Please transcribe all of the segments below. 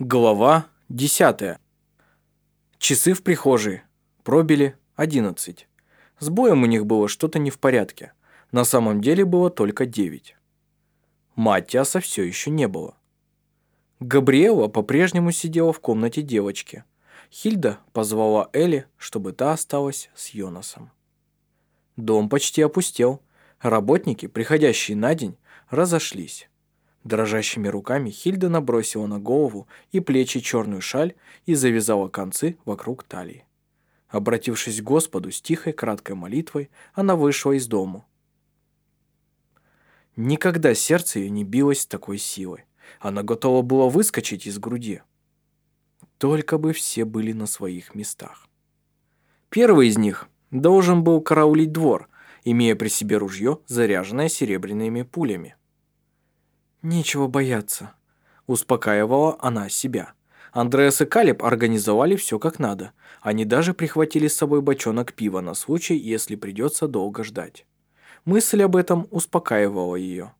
Глава 10. Часы в прихожей. Пробили 11. С боем у них было что-то не в порядке. На самом деле было только 9. Матиаса все еще не было. Габриэла по-прежнему сидела в комнате девочки. Хильда позвала Элли, чтобы та осталась с Йонасом. Дом почти опустел. Работники, приходящие на день, разошлись. Дрожащими руками Хильда набросила на голову и плечи черную шаль и завязала концы вокруг талии. Обратившись к Господу с тихой краткой молитвой, она вышла из дому. Никогда сердце ее не билось с такой силой. Она готова была выскочить из груди. Только бы все были на своих местах. Первый из них должен был караулить двор, имея при себе ружье, заряженное серебряными пулями. «Нечего бояться», – успокаивала она себя. Андреас и Калиб организовали все как надо. Они даже прихватили с собой бочонок пива на случай, если придется долго ждать. Мысль об этом успокаивала ее.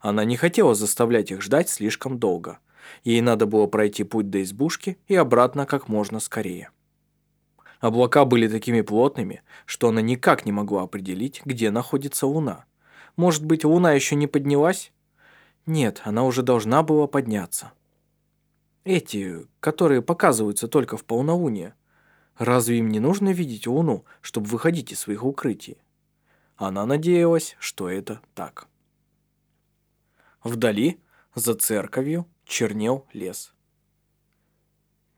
Она не хотела заставлять их ждать слишком долго. Ей надо было пройти путь до избушки и обратно как можно скорее. Облака были такими плотными, что она никак не могла определить, где находится Луна. Может быть, Луна еще не поднялась? Нет, она уже должна была подняться. Эти, которые показываются только в полнолуние. Разве им не нужно видеть Луну, чтобы выходить из своих укрытий? Она надеялась, что это так. Вдали, за церковью, чернел лес.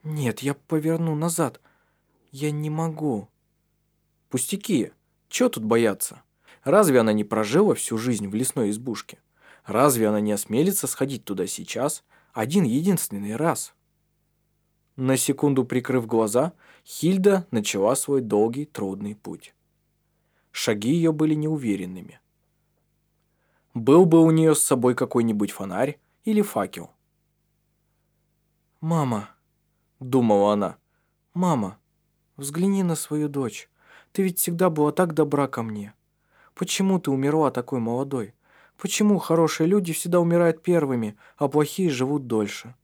«Нет, я поверну назад. Я не могу». «Пустяки. Чего тут бояться? Разве она не прожила всю жизнь в лесной избушке? Разве она не осмелится сходить туда сейчас, один единственный раз? На секунду прикрыв глаза, Хильда начала свой долгий, трудный путь. Шаги ее были неуверенными. Был бы у нее с собой какой-нибудь фонарь или факел. «Мама», — думала она, — «мама, взгляни на свою дочь. Ты ведь всегда была так добра ко мне. Почему ты умерла такой молодой? Почему хорошие люди всегда умирают первыми, а плохие живут дольше?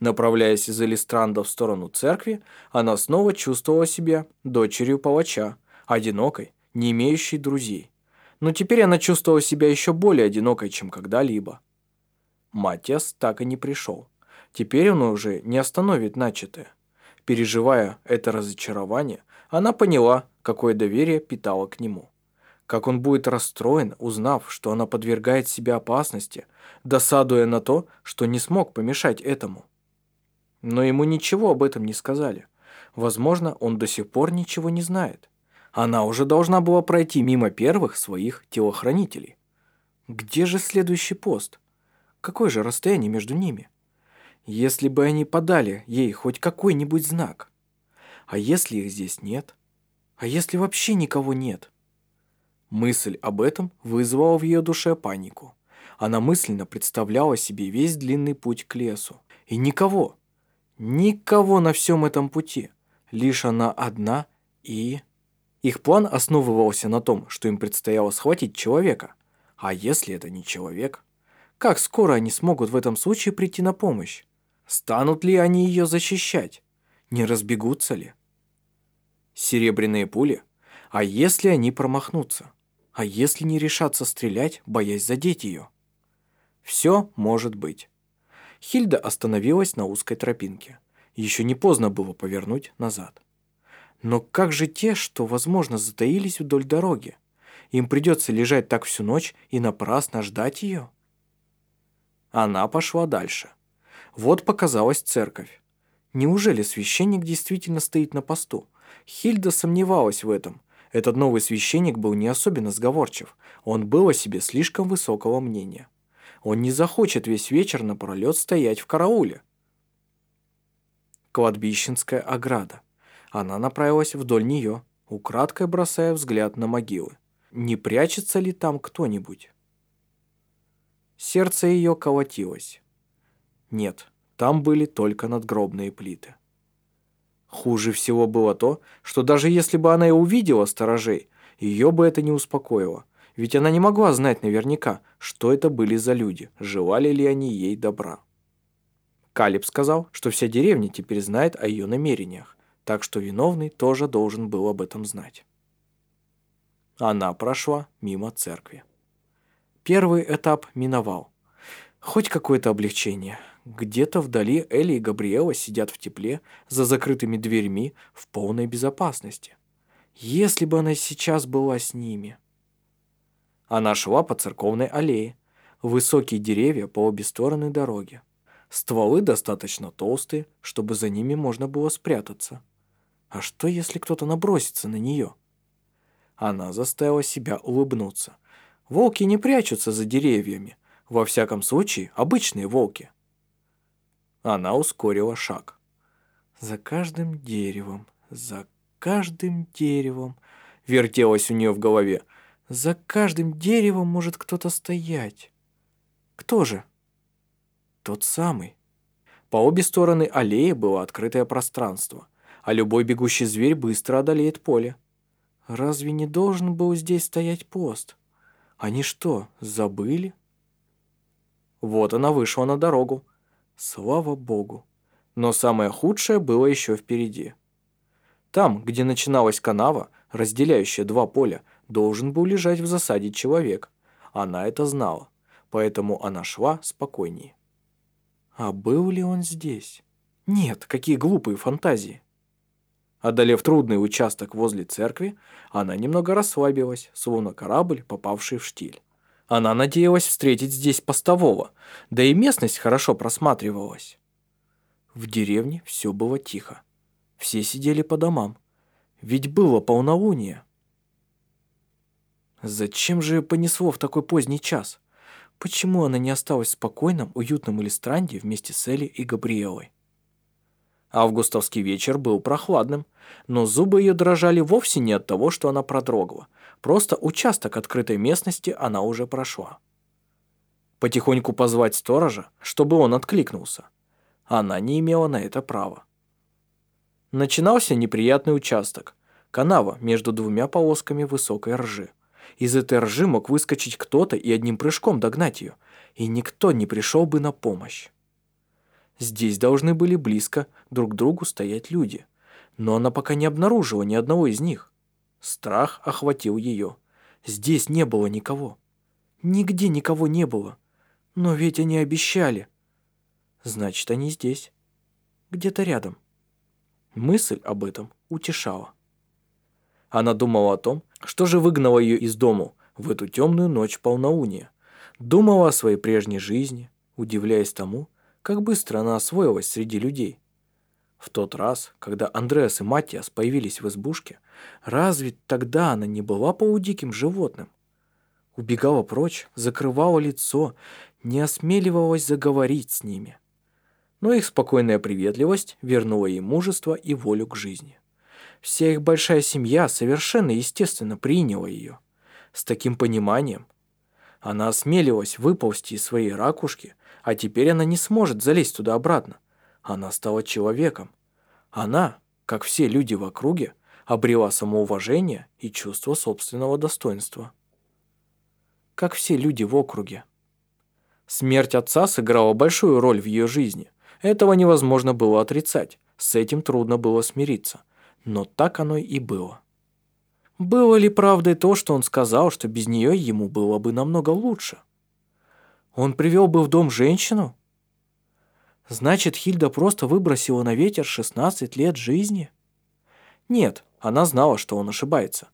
Направляясь из Элистранда в сторону церкви, она снова чувствовала себя дочерью палача, одинокой, не имеющей друзей. Но теперь она чувствовала себя еще более одинокой, чем когда-либо. Матиас так и не пришел. Теперь он уже не остановит начатое. Переживая это разочарование, она поняла, какое доверие питала к нему как он будет расстроен, узнав, что она подвергает себя опасности, досадуя на то, что не смог помешать этому. Но ему ничего об этом не сказали. Возможно, он до сих пор ничего не знает. Она уже должна была пройти мимо первых своих телохранителей. Где же следующий пост? Какое же расстояние между ними? Если бы они подали ей хоть какой-нибудь знак. А если их здесь нет? А если вообще никого нет? Мысль об этом вызвала в ее душе панику. Она мысленно представляла себе весь длинный путь к лесу. И никого, никого на всем этом пути. Лишь она одна и... Их план основывался на том, что им предстояло схватить человека. А если это не человек? Как скоро они смогут в этом случае прийти на помощь? Станут ли они ее защищать? Не разбегутся ли? Серебряные пули? А если они промахнутся? А если не решаться стрелять, боясь задеть ее? Все может быть. Хильда остановилась на узкой тропинке. Еще не поздно было повернуть назад. Но как же те, что, возможно, затаились вдоль дороги? Им придется лежать так всю ночь и напрасно ждать ее? Она пошла дальше. Вот показалась церковь. Неужели священник действительно стоит на посту? Хильда сомневалась в этом, этот новый священник был не особенно сговорчив, он был о себе слишком высокого мнения. Он не захочет весь вечер напролет стоять в карауле. Кладбищенская ограда. Она направилась вдоль нее, украдкой бросая взгляд на могилы. Не прячется ли там кто-нибудь? Сердце ее колотилось. Нет, там были только надгробные плиты. Хуже всего было то, что даже если бы она и увидела сторожей, ее бы это не успокоило. Ведь она не могла знать наверняка, что это были за люди, желали ли они ей добра. Калиб сказал, что вся деревня теперь знает о ее намерениях, так что виновный тоже должен был об этом знать. Она прошла мимо церкви. Первый этап миновал. Хоть какое-то облегчение. Где-то вдали Элли и Габриэла сидят в тепле, за закрытыми дверьми, в полной безопасности. Если бы она сейчас была с ними. Она шла по церковной аллее. Высокие деревья по обе стороны дороги. Стволы достаточно толстые, чтобы за ними можно было спрятаться. А что, если кто-то набросится на нее? Она заставила себя улыбнуться. Волки не прячутся за деревьями. Во всяком случае, обычные волки. Она ускорила шаг. За каждым деревом, за каждым деревом, вертелось у нее в голове. За каждым деревом может кто-то стоять. Кто же? Тот самый. По обе стороны аллеи было открытое пространство, а любой бегущий зверь быстро одолеет поле. Разве не должен был здесь стоять пост? Они что, забыли? Вот она вышла на дорогу. Слава богу. Но самое худшее было еще впереди. Там, где начиналась канава, разделяющая два поля, должен был лежать в засаде человек. Она это знала, поэтому она шла спокойнее. А был ли он здесь? Нет, какие глупые фантазии. Одолев трудный участок возле церкви, она немного расслабилась, словно корабль, попавший в штиль. Она надеялась встретить здесь постового, да и местность хорошо просматривалась. В деревне все было тихо. Все сидели по домам. Ведь было полнолуние. Зачем же ее понесло в такой поздний час? Почему она не осталась в спокойном, уютном Элистранде вместе с Элли и Габриэлой? Августовский вечер был прохладным, но зубы ее дрожали вовсе не от того, что она продрогла. Просто участок открытой местности она уже прошла. Потихоньку позвать сторожа, чтобы он откликнулся. Она не имела на это права. Начинался неприятный участок. Канава между двумя полосками высокой ржи. Из этой ржи мог выскочить кто-то и одним прыжком догнать ее, и никто не пришел бы на помощь. Здесь должны были близко друг к другу стоять люди, но она пока не обнаружила ни одного из них. Страх охватил ее. Здесь не было никого. Нигде никого не было. Но ведь они обещали. Значит, они здесь. Где-то рядом. Мысль об этом утешала. Она думала о том, что же выгнало ее из дому в эту темную ночь полнолуния. Думала о своей прежней жизни, удивляясь тому, как быстро она освоилась среди людей. В тот раз, когда Андреас и Матиас появились в избушке, разве тогда она не была полудиким животным? Убегала прочь, закрывала лицо, не осмеливалась заговорить с ними. Но их спокойная приветливость вернула ей мужество и волю к жизни. Вся их большая семья совершенно естественно приняла ее. С таким пониманием. Она осмелилась выползти из своей ракушки а теперь она не сможет залезть туда обратно. Она стала человеком. Она, как все люди в округе, обрела самоуважение и чувство собственного достоинства. Как все люди в округе. Смерть отца сыграла большую роль в ее жизни. Этого невозможно было отрицать, с этим трудно было смириться. Но так оно и было. Было ли правдой то, что он сказал, что без нее ему было бы намного лучше? Он привел бы в дом женщину? Значит, Хильда просто выбросила на ветер 16 лет жизни? Нет, она знала, что он ошибается.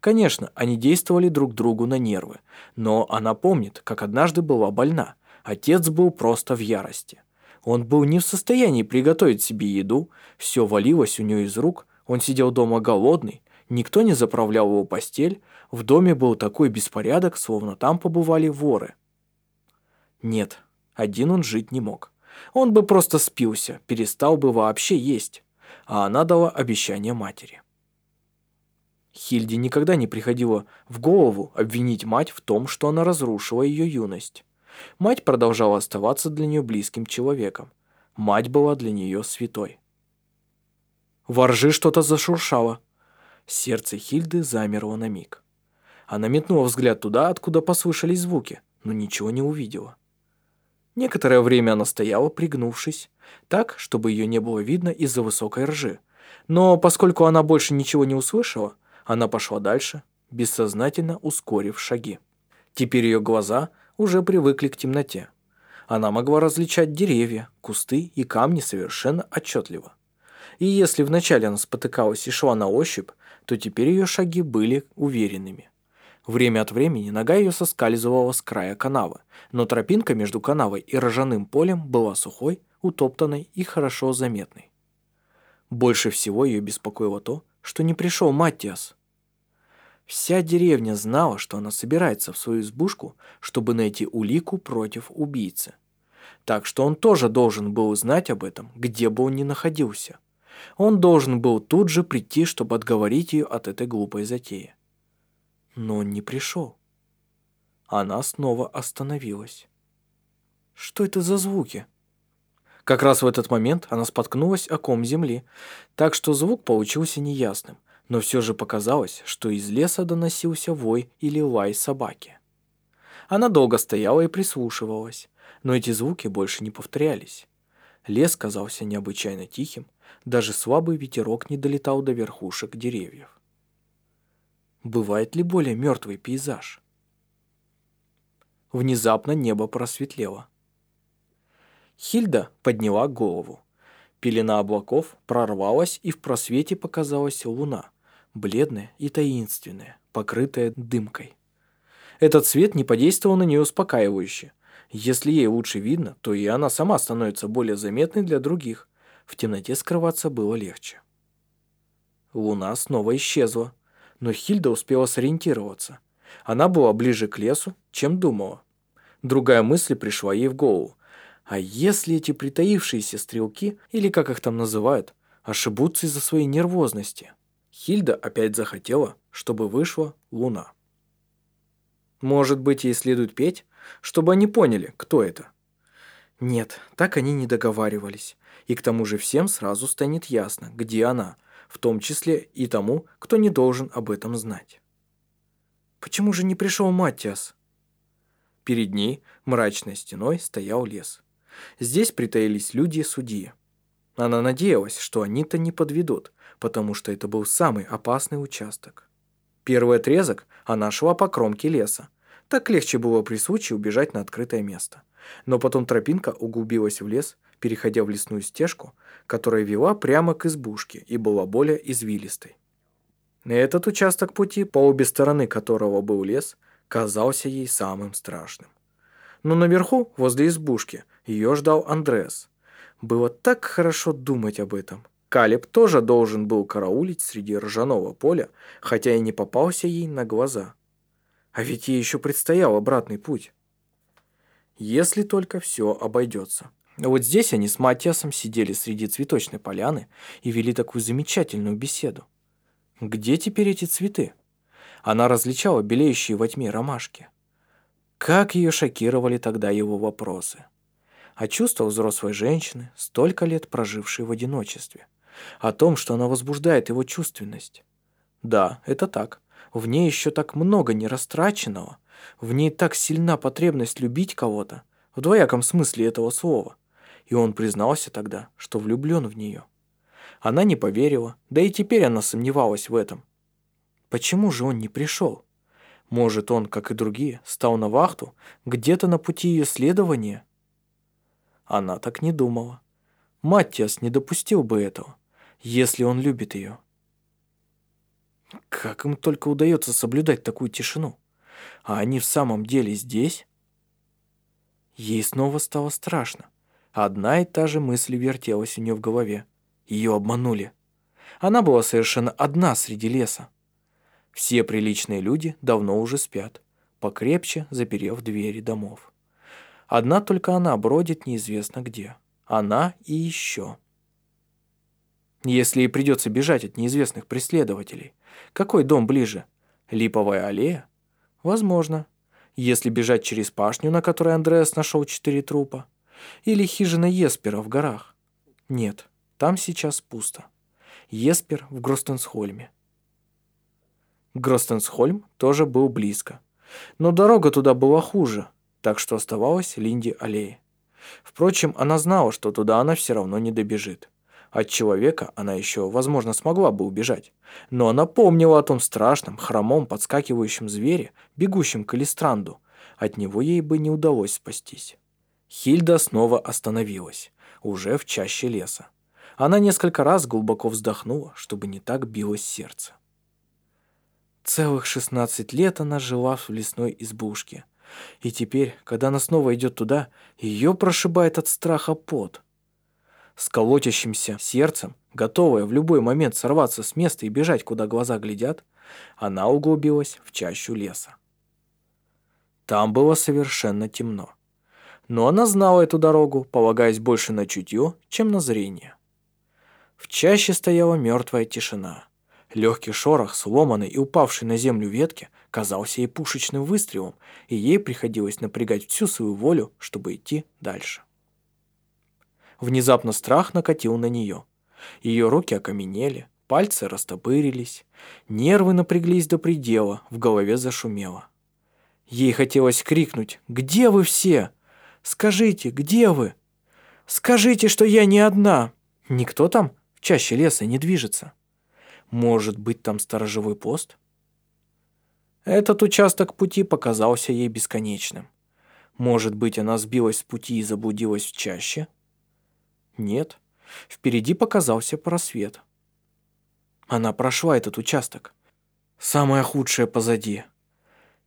Конечно, они действовали друг другу на нервы, но она помнит, как однажды была больна. Отец был просто в ярости. Он был не в состоянии приготовить себе еду, все валилось у нее из рук, он сидел дома голодный, никто не заправлял его постель, в доме был такой беспорядок, словно там побывали воры. Нет, один он жить не мог. Он бы просто спился, перестал бы вообще есть. А она дала обещание матери. Хильде никогда не приходило в голову обвинить мать в том, что она разрушила ее юность. Мать продолжала оставаться для нее близким человеком. Мать была для нее святой. Воржи что-то зашуршало. Сердце Хильды замерло на миг. Она метнула взгляд туда, откуда послышались звуки, но ничего не увидела. Некоторое время она стояла, пригнувшись, так, чтобы ее не было видно из-за высокой ржи. Но поскольку она больше ничего не услышала, она пошла дальше, бессознательно ускорив шаги. Теперь ее глаза уже привыкли к темноте. Она могла различать деревья, кусты и камни совершенно отчетливо. И если вначале она спотыкалась и шла на ощупь, то теперь ее шаги были уверенными. Время от времени нога ее соскальзывала с края канавы, но тропинка между канавой и ржаным полем была сухой, утоптанной и хорошо заметной. Больше всего ее беспокоило то, что не пришел Маттиас. Вся деревня знала, что она собирается в свою избушку, чтобы найти улику против убийцы. Так что он тоже должен был знать об этом, где бы он ни находился. Он должен был тут же прийти, чтобы отговорить ее от этой глупой затеи но он не пришел. Она снова остановилась. Что это за звуки? Как раз в этот момент она споткнулась о ком земли, так что звук получился неясным, но все же показалось, что из леса доносился вой или лай собаки. Она долго стояла и прислушивалась, но эти звуки больше не повторялись. Лес казался необычайно тихим, даже слабый ветерок не долетал до верхушек деревьев. Бывает ли более мертвый пейзаж? Внезапно небо просветлело. Хильда подняла голову. Пелена облаков прорвалась, и в просвете показалась луна, бледная и таинственная, покрытая дымкой. Этот свет не подействовал на нее успокаивающе. Если ей лучше видно, то и она сама становится более заметной для других. В темноте скрываться было легче. Луна снова исчезла, но Хильда успела сориентироваться. Она была ближе к лесу, чем думала. Другая мысль пришла ей в голову. А если эти притаившиеся стрелки, или как их там называют, ошибутся из-за своей нервозности? Хильда опять захотела, чтобы вышла луна. Может быть, ей следует петь, чтобы они поняли, кто это? Нет, так они не договаривались. И к тому же всем сразу станет ясно, где она – в том числе и тому, кто не должен об этом знать. Почему же не пришел Маттиас? Перед ней мрачной стеной стоял лес. Здесь притаились люди судьи. Она надеялась, что они-то не подведут, потому что это был самый опасный участок. Первый отрезок она шла по кромке леса. Так легче было при случае убежать на открытое место. Но потом тропинка углубилась в лес, переходя в лесную стежку, которая вела прямо к избушке и была более извилистой. Этот участок пути, по обе стороны которого был лес, казался ей самым страшным. Но наверху, возле избушки, ее ждал Андрес. Было так хорошо думать об этом. Калиб тоже должен был караулить среди ржаного поля, хотя и не попался ей на глаза. А ведь ей еще предстоял обратный путь. Если только все обойдется. Вот здесь они с Матиасом сидели среди цветочной поляны и вели такую замечательную беседу. Где теперь эти цветы? Она различала белеющие во тьме ромашки. Как ее шокировали тогда его вопросы. О чувствах взрослой женщины, столько лет прожившей в одиночестве. О том, что она возбуждает его чувственность. Да, это так. В ней еще так много нерастраченного. В ней так сильна потребность любить кого-то. В двояком смысле этого слова и он признался тогда, что влюблен в нее. Она не поверила, да и теперь она сомневалась в этом. Почему же он не пришел? Может, он, как и другие, стал на вахту где-то на пути ее следования? Она так не думала. Маттиас не допустил бы этого, если он любит ее. Как им только удается соблюдать такую тишину? А они в самом деле здесь? Ей снова стало страшно. Одна и та же мысль вертелась у нее в голове. Ее обманули. Она была совершенно одна среди леса. Все приличные люди давно уже спят, покрепче заперев двери домов. Одна только она бродит неизвестно где. Она и еще. Если ей придется бежать от неизвестных преследователей, какой дом ближе? Липовая аллея? Возможно. Если бежать через пашню, на которой Андреас нашел четыре трупа, или хижина Еспера в горах? Нет, там сейчас пусто. Еспер в Гростенсхольме. Гростенсхольм тоже был близко. Но дорога туда была хуже, так что оставалась Линди аллея. Впрочем, она знала, что туда она все равно не добежит. От человека она еще, возможно, смогла бы убежать. Но она помнила о том страшном, хромом, подскакивающем звере, бегущем к Элистранду. От него ей бы не удалось спастись. Хильда снова остановилась, уже в чаще леса. Она несколько раз глубоко вздохнула, чтобы не так билось сердце. Целых шестнадцать лет она жила в лесной избушке. И теперь, когда она снова идет туда, ее прошибает от страха пот. С колотящимся сердцем, готовая в любой момент сорваться с места и бежать, куда глаза глядят, она углубилась в чащу леса. Там было совершенно темно. Но она знала эту дорогу, полагаясь больше на чутье, чем на зрение. В чаще стояла мертвая тишина. Легкий шорох, сломанный и упавший на землю ветки, казался ей пушечным выстрелом, и ей приходилось напрягать всю свою волю, чтобы идти дальше. Внезапно страх накатил на нее. Ее руки окаменели, пальцы растопырились, нервы напряглись до предела, в голове зашумело. Ей хотелось крикнуть «Где вы все? Скажите, где вы? Скажите, что я не одна!» Никто там в чаще леса не движется. Может быть, там сторожевой пост? Этот участок пути показался ей бесконечным. Может быть, она сбилась с пути и заблудилась в чаще? Нет. Впереди показался просвет. Она прошла этот участок. Самое худшее позади.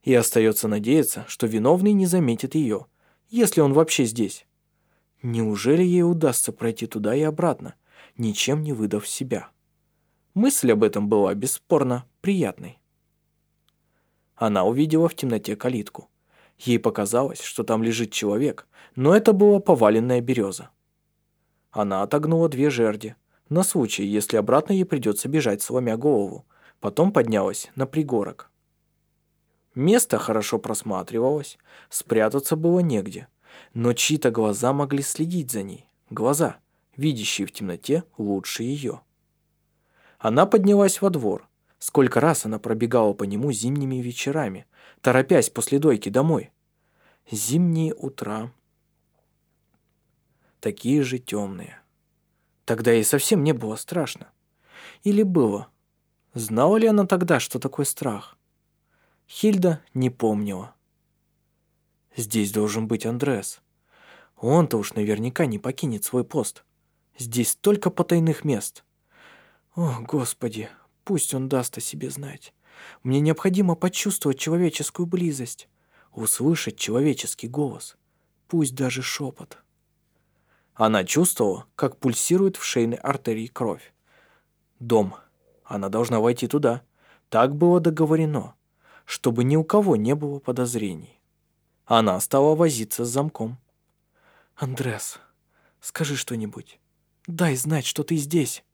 И остается надеяться, что виновный не заметит ее, если он вообще здесь. Неужели ей удастся пройти туда и обратно, ничем не выдав себя. Мысль об этом была бесспорно приятной. Она увидела в темноте калитку. Ей показалось, что там лежит человек, но это была поваленная береза. Она отогнула две жерди, на случай, если обратно ей придется бежать, сломя голову. Потом поднялась на пригорок. Место хорошо просматривалось, спрятаться было негде, но чьи-то глаза могли следить за ней. Глаза, видящие в темноте лучше ее. Она поднялась во двор. Сколько раз она пробегала по нему зимними вечерами, торопясь после дойки домой. Зимние утра. Такие же темные. Тогда ей совсем не было страшно. Или было? Знала ли она тогда, что такое страх? Хильда не помнила. Здесь должен быть Андрес. Он-то уж наверняка не покинет свой пост. Здесь столько потайных мест. О, Господи, пусть он даст о себе знать. Мне необходимо почувствовать человеческую близость, услышать человеческий голос, пусть даже шепот. Она чувствовала, как пульсирует в шейной артерии кровь. Дом. Она должна войти туда. Так было договорено, чтобы ни у кого не было подозрений. Она стала возиться с замком. «Андрес, скажи что-нибудь. Дай знать, что ты здесь».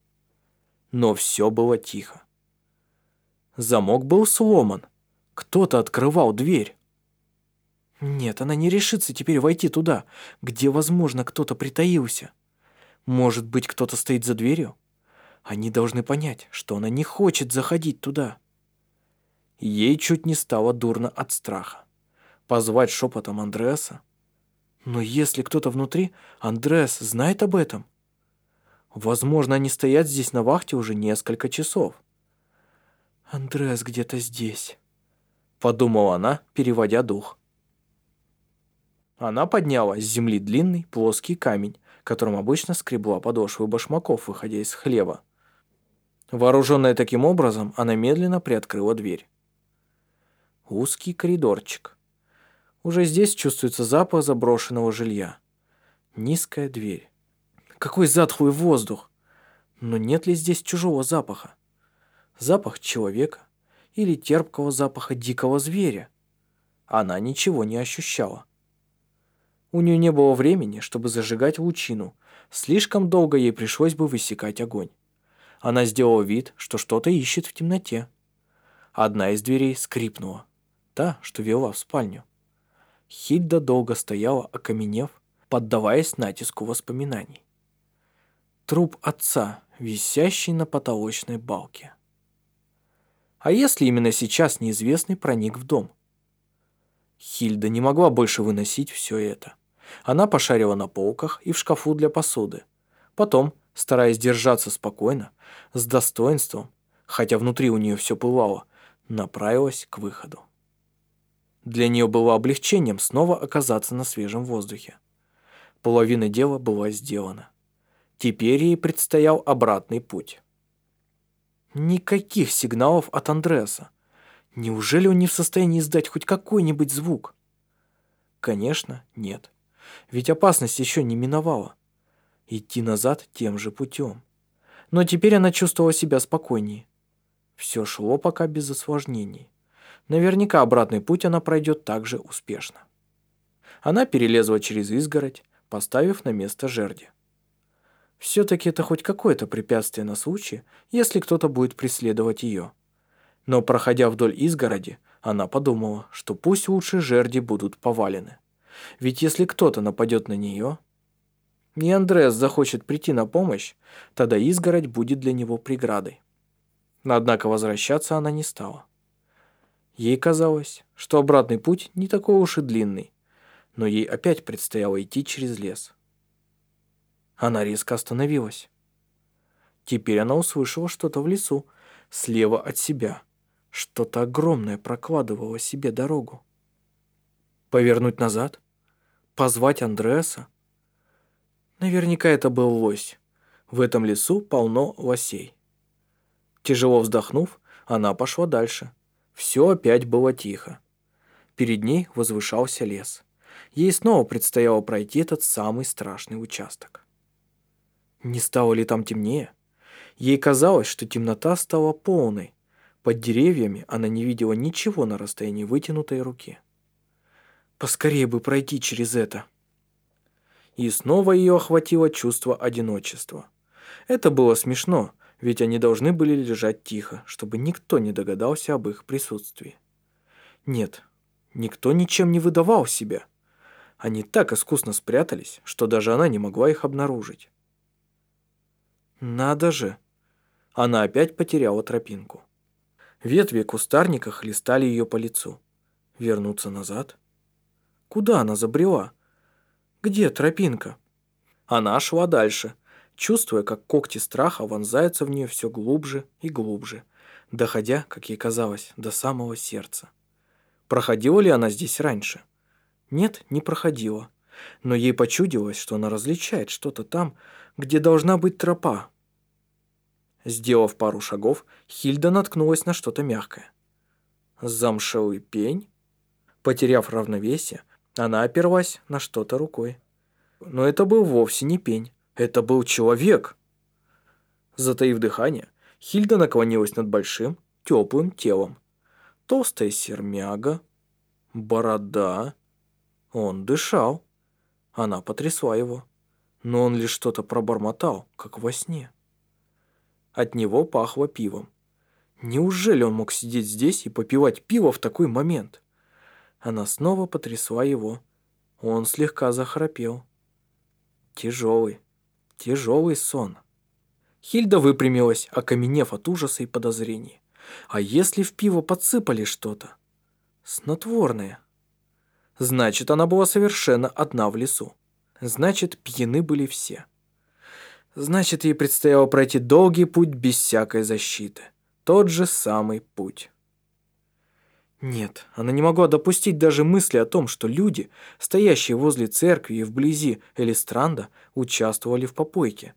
Но все было тихо. Замок был сломан. Кто-то открывал дверь. Нет, она не решится теперь войти туда, где, возможно, кто-то притаился. Может быть, кто-то стоит за дверью? Они должны понять, что она не хочет заходить туда. Ей чуть не стало дурно от страха. Позвать шепотом Андреаса? Но если кто-то внутри, Андреас знает об этом. Возможно, они стоят здесь на вахте уже несколько часов. «Андреас где-то здесь», — подумала она, переводя дух. Она подняла с земли длинный плоский камень, которым обычно скребла подошвы башмаков, выходя из хлеба. Вооруженная таким образом, она медленно приоткрыла дверь. Узкий коридорчик. Уже здесь чувствуется запах заброшенного жилья. Низкая дверь. Какой затхлый воздух! Но нет ли здесь чужого запаха? Запах человека или терпкого запаха дикого зверя? Она ничего не ощущала. У нее не было времени, чтобы зажигать лучину. Слишком долго ей пришлось бы высекать огонь. Она сделала вид, что что-то ищет в темноте. Одна из дверей скрипнула. Та, что вела в спальню. Хильда долго стояла, окаменев, поддаваясь натиску воспоминаний труп отца, висящий на потолочной балке. А если именно сейчас неизвестный проник в дом? Хильда не могла больше выносить все это. Она пошарила на полках и в шкафу для посуды. Потом, стараясь держаться спокойно, с достоинством, хотя внутри у нее все пылало, направилась к выходу. Для нее было облегчением снова оказаться на свежем воздухе. Половина дела была сделана. Теперь ей предстоял обратный путь. Никаких сигналов от Андреаса. Неужели он не в состоянии издать хоть какой-нибудь звук? Конечно, нет. Ведь опасность еще не миновала. Идти назад тем же путем. Но теперь она чувствовала себя спокойнее. Все шло пока без осложнений. Наверняка обратный путь она пройдет так же успешно. Она перелезла через изгородь, поставив на место жерди. Все-таки это хоть какое-то препятствие на случай, если кто-то будет преследовать ее. Но, проходя вдоль изгороди, она подумала, что пусть лучше жерди будут повалены. Ведь если кто-то нападет на нее, и Андреас захочет прийти на помощь, тогда изгородь будет для него преградой. Однако возвращаться она не стала. Ей казалось, что обратный путь не такой уж и длинный, но ей опять предстояло идти через лес. Она резко остановилась. Теперь она услышала что-то в лесу, слева от себя. Что-то огромное прокладывало себе дорогу. Повернуть назад? Позвать Андреаса? Наверняка это был лось. В этом лесу полно лосей. Тяжело вздохнув, она пошла дальше. Все опять было тихо. Перед ней возвышался лес. Ей снова предстояло пройти этот самый страшный участок. Не стало ли там темнее? Ей казалось, что темнота стала полной. Под деревьями она не видела ничего на расстоянии вытянутой руки. Поскорее бы пройти через это. И снова ее охватило чувство одиночества. Это было смешно, ведь они должны были лежать тихо, чтобы никто не догадался об их присутствии. Нет, никто ничем не выдавал себя. Они так искусно спрятались, что даже она не могла их обнаружить. Надо же! Она опять потеряла тропинку. Ветви кустарника хлестали ее по лицу. Вернуться назад? Куда она забрела? Где тропинка? Она шла дальше, чувствуя, как когти страха вонзаются в нее все глубже и глубже, доходя, как ей казалось, до самого сердца. Проходила ли она здесь раньше? Нет, не проходила. Но ей почудилось, что она различает что-то там, где должна быть тропа. Сделав пару шагов, Хильда наткнулась на что-то мягкое. Замшелый пень? Потеряв равновесие, она оперлась на что-то рукой. Но это был вовсе не пень. Это был человек. Затаив дыхание, Хильда наклонилась над большим, теплым телом. Толстая сермяга, борода. Он дышал. Она потрясла его. Но он лишь что-то пробормотал, как во сне. От него пахло пивом. Неужели он мог сидеть здесь и попивать пиво в такой момент? Она снова потрясла его. Он слегка захрапел. Тяжелый, Тяжелый сон. Хильда выпрямилась, окаменев от ужаса и подозрений. А если в пиво подсыпали что-то? Снотворное. Значит, она была совершенно одна в лесу. Значит, пьяны были все. Значит, ей предстояло пройти долгий путь без всякой защиты. Тот же самый путь. Нет, она не могла допустить даже мысли о том, что люди, стоящие возле церкви и вблизи Элистранда, участвовали в попойке.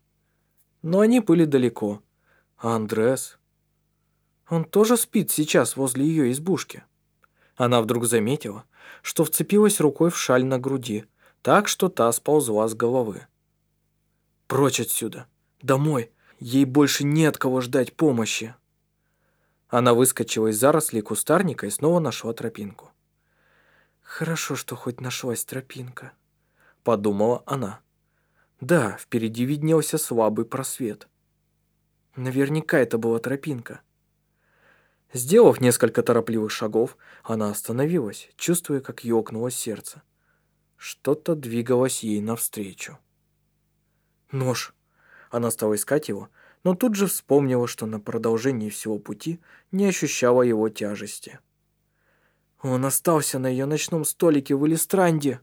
Но они были далеко. А Андрес? Он тоже спит сейчас возле ее избушки. Она вдруг заметила, что вцепилась рукой в шаль на груди, так что та сползла с головы. Прочь отсюда, домой, ей больше нет кого ждать помощи. Она выскочила из зарослей кустарника и снова нашла тропинку. «Хорошо, что хоть нашлась тропинка», — подумала она. Да, впереди виднелся слабый просвет. Наверняка это была тропинка. Сделав несколько торопливых шагов, она остановилась, чувствуя, как ёкнуло сердце. Что-то двигалось ей навстречу. Нож. Она стала искать его, но тут же вспомнила, что на продолжении всего пути не ощущала его тяжести. Он остался на ее ночном столике в Элистранде.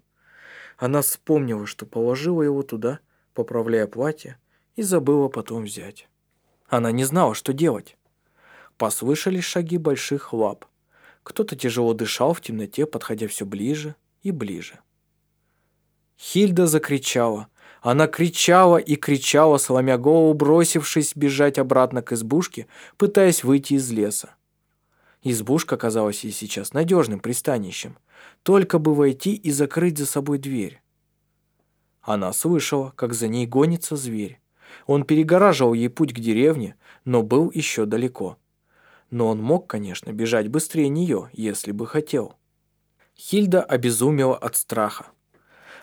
Она вспомнила, что положила его туда, поправляя платье, и забыла потом взять. Она не знала, что делать. Послышались шаги больших лап. Кто-то тяжело дышал в темноте, подходя все ближе и ближе. Хильда закричала. Она кричала и кричала, сломя голову, бросившись бежать обратно к избушке, пытаясь выйти из леса. Избушка казалась ей сейчас надежным пристанищем. Только бы войти и закрыть за собой дверь. Она слышала, как за ней гонится зверь. Он перегораживал ей путь к деревне, но был еще далеко. Но он мог, конечно, бежать быстрее нее, если бы хотел. Хильда обезумела от страха.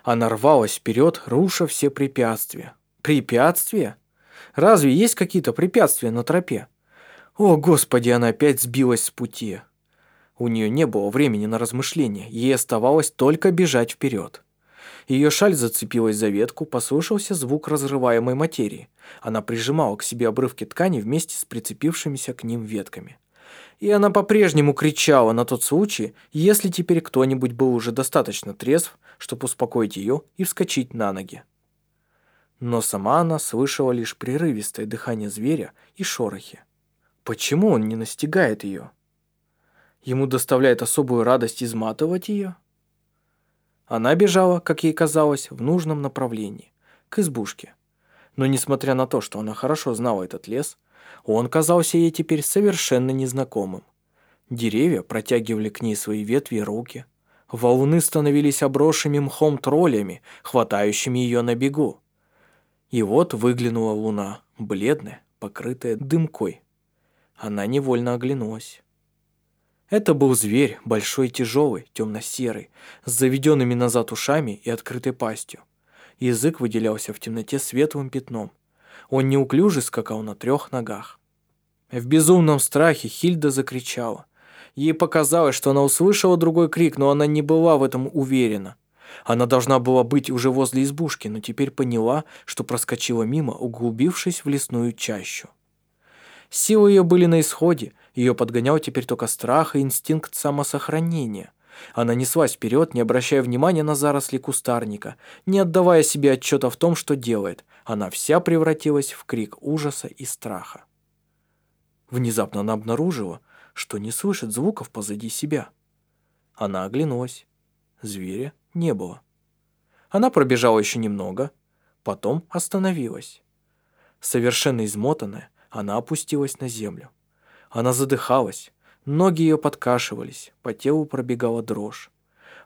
Она рвалась вперед, руша все препятствия. Препятствия? Разве есть какие-то препятствия на тропе? О, Господи, она опять сбилась с пути. У нее не было времени на размышления, ей оставалось только бежать вперед. Ее шаль зацепилась за ветку, послышался звук разрываемой материи. Она прижимала к себе обрывки ткани вместе с прицепившимися к ним ветками. И она по-прежнему кричала на тот случай, если теперь кто-нибудь был уже достаточно трезв, чтобы успокоить ее и вскочить на ноги. Но сама она слышала лишь прерывистое дыхание зверя и шорохи. Почему он не настигает ее? Ему доставляет особую радость изматывать ее? Она бежала, как ей казалось, в нужном направлении, к избушке. Но несмотря на то, что она хорошо знала этот лес, он казался ей теперь совершенно незнакомым. Деревья протягивали к ней свои ветви и руки. Волны становились обросшими мхом троллями, хватающими ее на бегу. И вот выглянула луна, бледная, покрытая дымкой. Она невольно оглянулась. Это был зверь, большой тяжелый, темно-серый, с заведенными назад ушами и открытой пастью. Язык выделялся в темноте светлым пятном. Он неуклюже скакал на трех ногах. В безумном страхе Хильда закричала. Ей показалось, что она услышала другой крик, но она не была в этом уверена. Она должна была быть уже возле избушки, но теперь поняла, что проскочила мимо, углубившись в лесную чащу. Силы ее были на исходе, ее подгонял теперь только страх и инстинкт самосохранения. Она неслась вперед, не обращая внимания на заросли кустарника, не отдавая себе отчета в том, что делает. Она вся превратилась в крик ужаса и страха. Внезапно она обнаружила, что не слышит звуков позади себя. Она оглянулась. Зверя не было. Она пробежала еще немного, потом остановилась. Совершенно измотанная, она опустилась на землю. Она задыхалась, ноги ее подкашивались, по телу пробегала дрожь.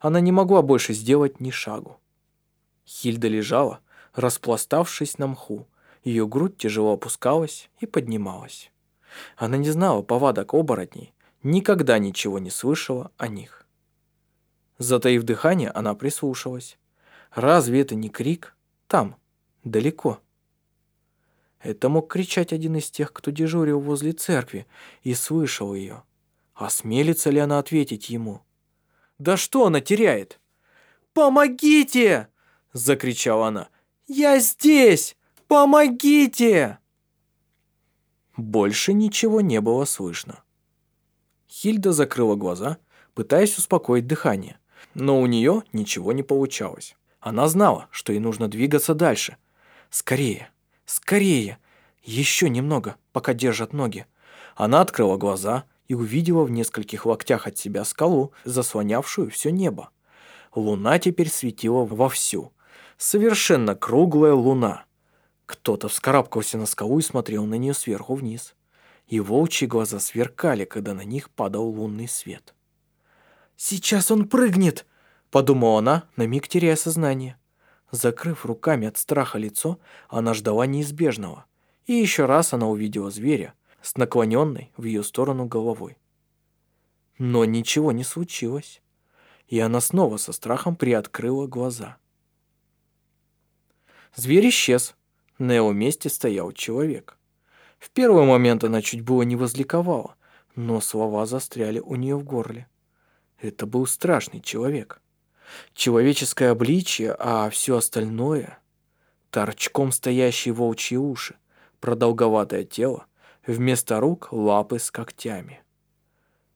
Она не могла больше сделать ни шагу. Хильда лежала, распластавшись на мху. Ее грудь тяжело опускалась и поднималась. Она не знала повадок оборотней, никогда ничего не слышала о них. Затаив дыхание, она прислушалась. Разве это не крик? Там, далеко. Это мог кричать один из тех, кто дежурил возле церкви и слышал ее. Осмелится ли она ответить ему? Да что она теряет? «Помогите!» – закричала она. «Я здесь! Помогите!» Больше ничего не было слышно. Хильда закрыла глаза, пытаясь успокоить дыхание, но у нее ничего не получалось. Она знала, что ей нужно двигаться дальше. Скорее, Скорее! Еще немного, пока держат ноги. Она открыла глаза и увидела в нескольких локтях от себя скалу, заслонявшую все небо. Луна теперь светила вовсю. Совершенно круглая луна. Кто-то вскарабкался на скалу и смотрел на нее сверху вниз. И волчьи глаза сверкали, когда на них падал лунный свет. «Сейчас он прыгнет!» – подумала она, на миг теряя сознание. Закрыв руками от страха лицо, она ждала неизбежного. И еще раз она увидела зверя с наклоненной в ее сторону головой. Но ничего не случилось, и она снова со страхом приоткрыла глаза. Зверь исчез. На его месте стоял человек. В первый момент она чуть было не возликовала, но слова застряли у нее в горле. Это был страшный человек человеческое обличие, а все остальное — торчком стоящие волчьи уши, продолговатое тело, вместо рук — лапы с когтями.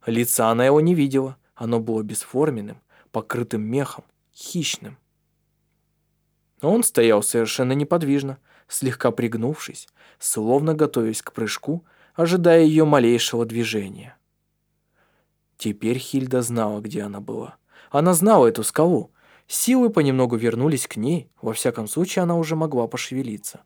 Лица она его не видела, оно было бесформенным, покрытым мехом, хищным. Но он стоял совершенно неподвижно, слегка пригнувшись, словно готовясь к прыжку, ожидая ее малейшего движения. Теперь Хильда знала, где она была. Она знала эту скалу. Силы понемногу вернулись к ней, во всяком случае она уже могла пошевелиться.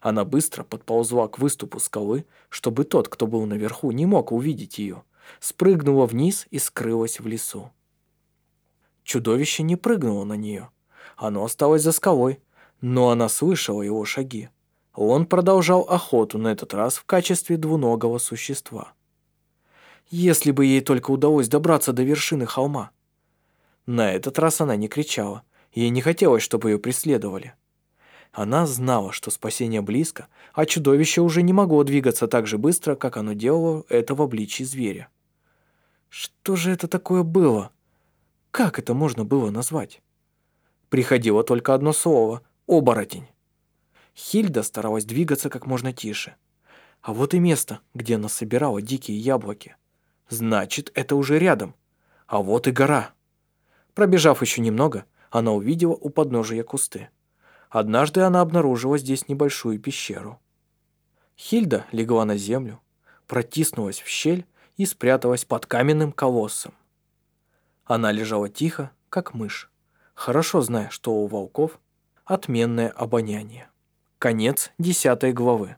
Она быстро подползла к выступу скалы, чтобы тот, кто был наверху, не мог увидеть ее. Спрыгнула вниз и скрылась в лесу. Чудовище не прыгнуло на нее. Оно осталось за скалой, но она слышала его шаги. Он продолжал охоту, на этот раз в качестве двуногого существа. Если бы ей только удалось добраться до вершины холма. На этот раз она не кричала. Ей не хотелось, чтобы ее преследовали. Она знала, что спасение близко, а чудовище уже не могло двигаться так же быстро, как оно делало это в обличии зверя. Что же это такое было? Как это можно было назвать? Приходило только одно слово — оборотень. Хильда старалась двигаться как можно тише. А вот и место, где она собирала дикие яблоки. Значит, это уже рядом. А вот и гора. Пробежав еще немного, она увидела у подножия кусты. Однажды она обнаружила здесь небольшую пещеру. Хильда легла на землю, протиснулась в щель и спряталась под каменным колоссом. Она лежала тихо, как мышь, хорошо зная, что у волков отменное обоняние. Конец десятой главы.